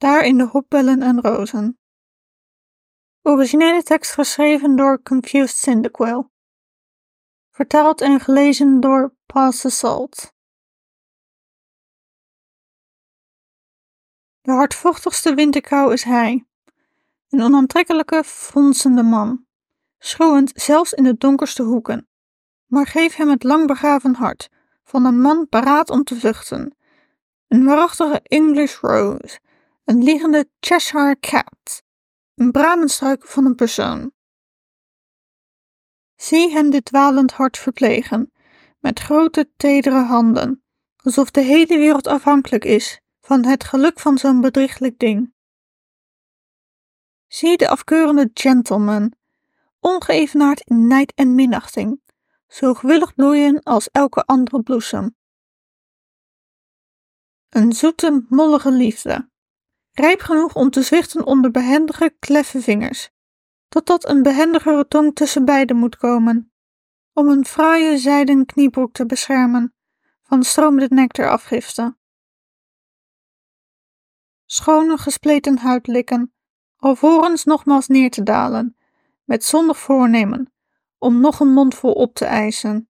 daar in de hopbellen en rozen. Originele tekst geschreven door Confused Cyndaquil. Vertaald en gelezen door the Salt. De hardvochtigste winterkou is hij, een onaantrekkelijke, fronsende man, schroeiend zelfs in de donkerste hoeken. Maar geef hem het lang begraven hart van een man paraat om te vluchten, een waarachtige English rose, een liegende Cheshire cat, een bramenstruik van een persoon. Zie hem dit dwalend hart verplegen, met grote, tedere handen, alsof de hele wereld afhankelijk is van het geluk van zo'n bedrieglijk ding. Zie de afkeurende gentleman, ongeëvenaard in nijd en minachting, zo gewillig bloeien als elke andere bloesem. Een zoete, mollige liefde, rijp genoeg om te zwichten onder behendige, kleffe vingers, totdat een behendigere tong tussen beiden moet komen, om een fraaie zijden kniebroek te beschermen van stromende nectarafgifte. Schone gespleten huid likken, alvorens nogmaals neer te dalen, met zondig voornemen, om nog een mondvol op te eisen.